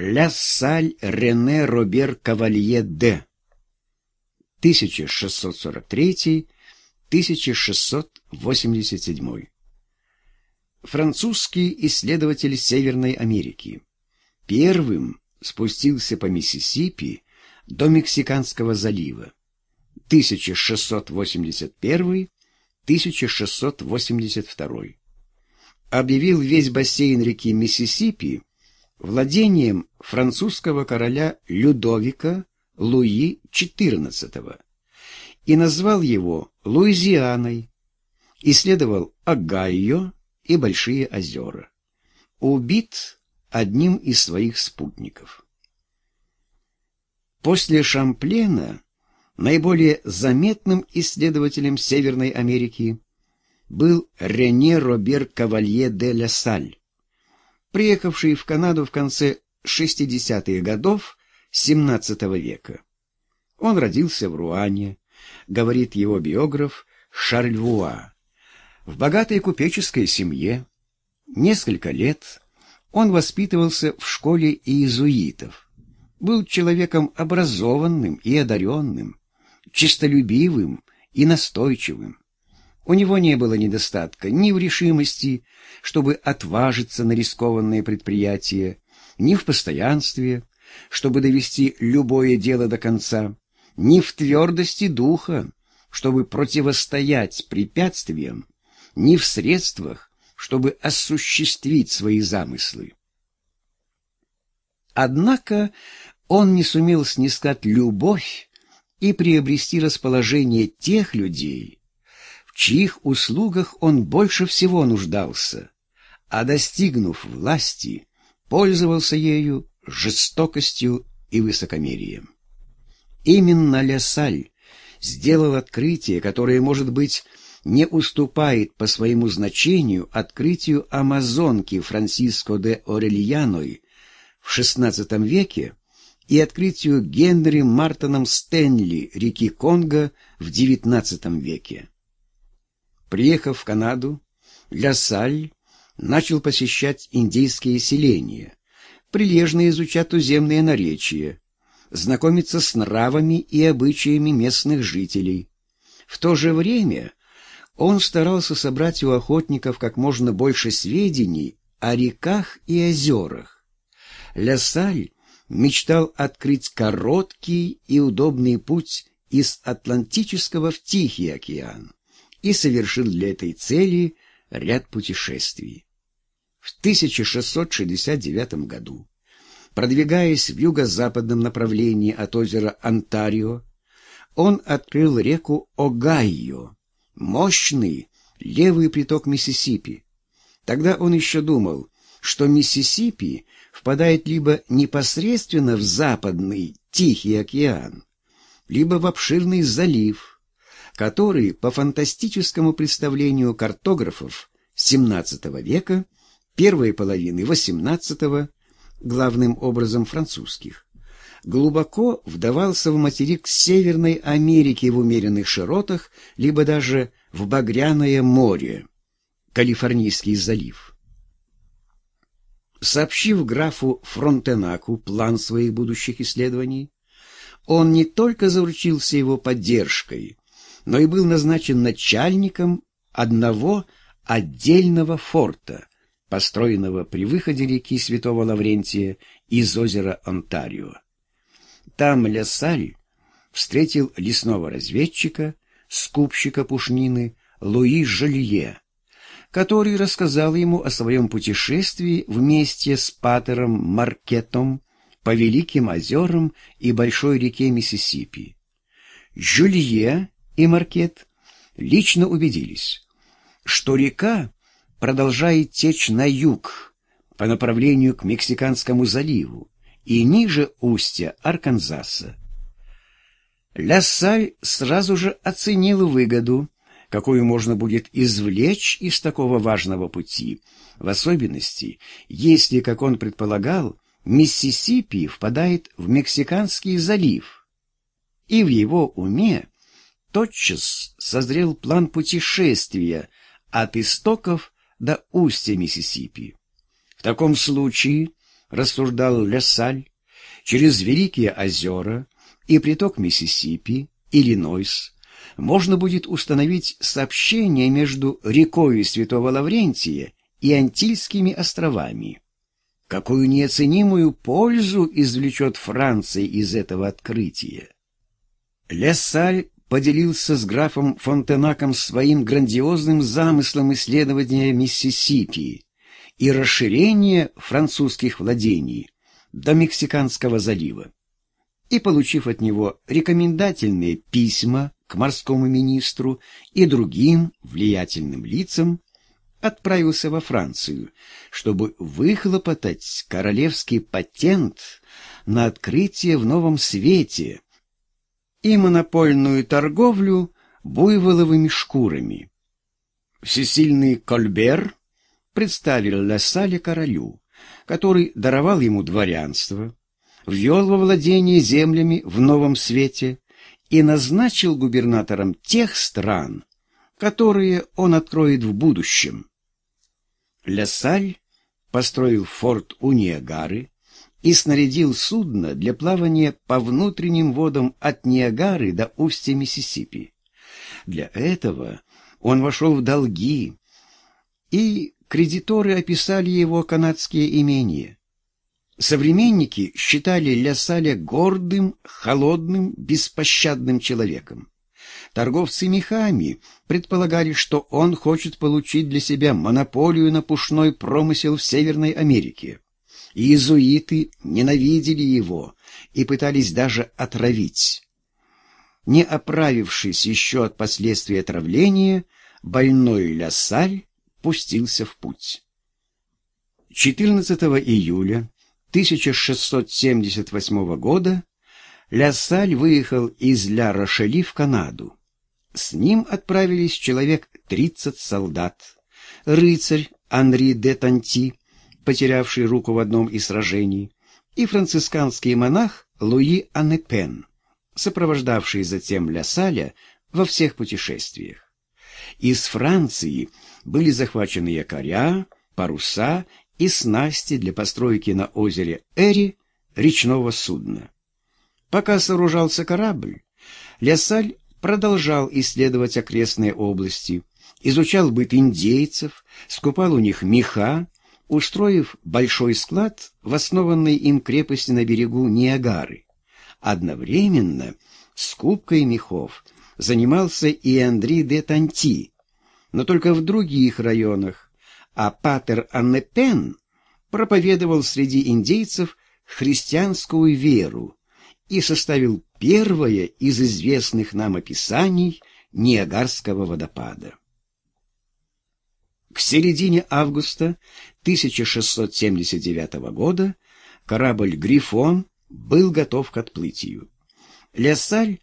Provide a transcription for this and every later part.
Ля Саль Рене Робер Кавалье Д. 1643-1687. Французский исследователь Северной Америки. Первым спустился по Миссисипи до Мексиканского залива. 1681-1682. Объявил весь бассейн реки Миссисипи владением французского короля Людовика Луи XIV и назвал его Луизианой, исследовал Огайо и Большие озера. Убит одним из своих спутников. После Шамплена наиболее заметным исследователем Северной Америки был Рене Робер Кавалье де ла Саль, приехавший в Канаду в конце 60-х годов XVII века. Он родился в Руане, говорит его биограф Шарль Вуа, в богатой купеческой семье. Несколько лет он воспитывался в школе иезуитов, был человеком образованным и одаренным, честолюбивым и настойчивым. У него не было недостатка ни в решимости, чтобы отважиться на рискованные предприятия, ни в постоянстве, чтобы довести любое дело до конца, ни в твердости духа, чтобы противостоять препятствиям, ни в средствах, чтобы осуществить свои замыслы. Однако он не сумел снискать любовь и приобрести расположение тех людей, чьих услугах он больше всего нуждался, а достигнув власти, пользовался ею жестокостью и высокомерием. Именно Лесаль сделал открытие, которое, может быть, не уступает по своему значению открытию Амазонки Франсиско де Орельяной в XVI веке и открытию Генри Мартоном Стэнли реки Конго в XIX веке. Приехав в Канаду, Ля Саль начал посещать индейские селения, прилежно изучать туземные наречия, знакомиться с нравами и обычаями местных жителей. В то же время он старался собрать у охотников как можно больше сведений о реках и озерах. Ля Саль мечтал открыть короткий и удобный путь из Атлантического в Тихий океан и совершил для этой цели ряд путешествий. В 1669 году, продвигаясь в юго-западном направлении от озера Онтарио, он открыл реку Огайо, мощный левый приток Миссисипи. Тогда он еще думал, что Миссисипи впадает либо непосредственно в западный Тихий океан, либо в обширный залив, который, по фантастическому представлению картографов XVII века, первой половины XVIII, главным образом французских, глубоко вдавался в материк Северной Америки в умеренных широтах, либо даже в Багряное море, Калифорнийский залив. Сообщив графу Фронтенаку план своих будущих исследований, он не только заручился его поддержкой, но и был назначен начальником одного отдельного форта, построенного при выходе реки Святого Лаврентия из озера Онтарио. Там Лясаль встретил лесного разведчика, скупщика пушнины Луи Жолье, который рассказал ему о своем путешествии вместе с Патером Маркетом по Великим озерам и большой реке Миссисипи. Жюлье и Маркет лично убедились, что река продолжает течь на юг по направлению к Мексиканскому заливу и ниже устья Арканзаса. Ляссаль сразу же оценил выгоду, какую можно будет извлечь из такого важного пути, в особенности, если, как он предполагал, Миссисипи впадает в Мексиканский залив. И в его уме тотчас созрел план путешествия от истоков до устья Миссисипи. В таком случае рассуждал Лесаль, через Великие озера и приток Миссисипи, Иллинойс, можно будет установить сообщение между рекой Святого Лаврентия и Антильскими островами. Какую неоценимую пользу извлечет Франция из этого открытия? Лессаль поделился с графом Фонтенаком своим грандиозным замыслом исследования Миссисипи и расширения французских владений до Мексиканского залива. И, получив от него рекомендательные письма к морскому министру и другим влиятельным лицам, отправился во Францию, чтобы выхлопотать королевский патент на открытие в новом свете и монопольную торговлю буйволовыми шкурами. Всесильный Кольбер представил Лассале королю, который даровал ему дворянство, ввел во владение землями в новом свете и назначил губернатором тех стран, которые он откроет в будущем. Лесаль построил форт у Ниагары и снарядил судно для плавания по внутренним водам от Ниагары до устья Миссисипи. Для этого он вошел в долги, и кредиторы описали его канадские имения. Современники считали Лясаля гордым, холодным, беспощадным человеком. Торговцы мехами предполагали, что он хочет получить для себя монополию на пушной промысел в Северной Америке. Иезуиты ненавидели его и пытались даже отравить. Не оправившись еще от последствий отравления, больной Лясаль пустился в путь. 14 июля 1678 года Лясаль выехал из Ля-Рошели в Канаду. С ним отправились человек 30 солдат, рыцарь Анри де Танти, потерявший руку в одном из сражений, и францисканский монах Луи Анепен, сопровождавший затем Лясаля во всех путешествиях. Из Франции были захвачены якоря, паруса и снасти для постройки на озере Эри речного судна. Пока сооружался корабль, Лясаль продолжал исследовать окрестные области, изучал быт индейцев, скупал у них меха, устроив большой склад в основанной им крепости на берегу Ниагары. Одновременно скупкой мехов занимался и Андри де Танти, но только в других районах, а Патер Аннепен проповедовал среди индейцев христианскую веру и составил первое из известных нам описаний Ниагарского водопада. К середине августа 1679 года корабль «Грифон» был готов к отплытию. Лессаль,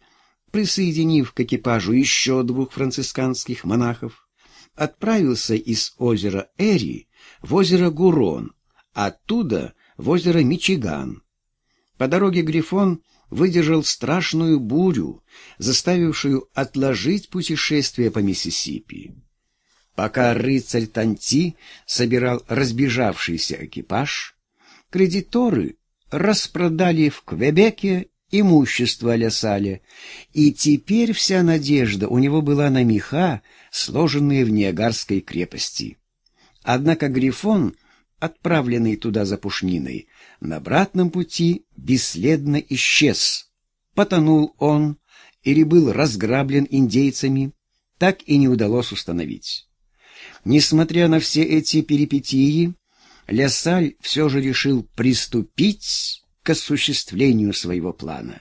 присоединив к экипажу еще двух францисканских монахов, отправился из озера Эри в озеро Гурон, оттуда в озеро Мичиган. По дороге Грифон выдержал страшную бурю, заставившую отложить путешествие по Миссисипи. Пока рыцарь Танти собирал разбежавшийся экипаж, кредиторы распродали в Квебеке имущество Лясаля, и теперь вся надежда у него была на меха, сложенные в Ниагарской крепости. Однако Грифон, отправленный туда за пушниной, на обратном пути бесследно исчез. Потонул он или был разграблен индейцами, так и не удалось установить. Несмотря на все эти перипетии, Лясаль все же решил приступить к осуществлению своего плана.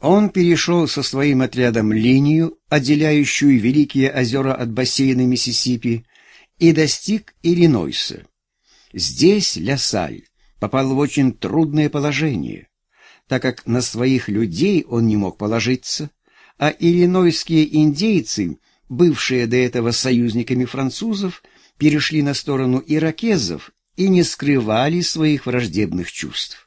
Он перешел со своим отрядом линию, отделяющую Великие озера от бассейна Миссисипи, и достиг Иллинойса. Здесь Лясаль попал в очень трудное положение, так как на своих людей он не мог положиться, а иллинойские индейцы, бывшие до этого союзниками французов, перешли на сторону иракезов и не скрывали своих враждебных чувств.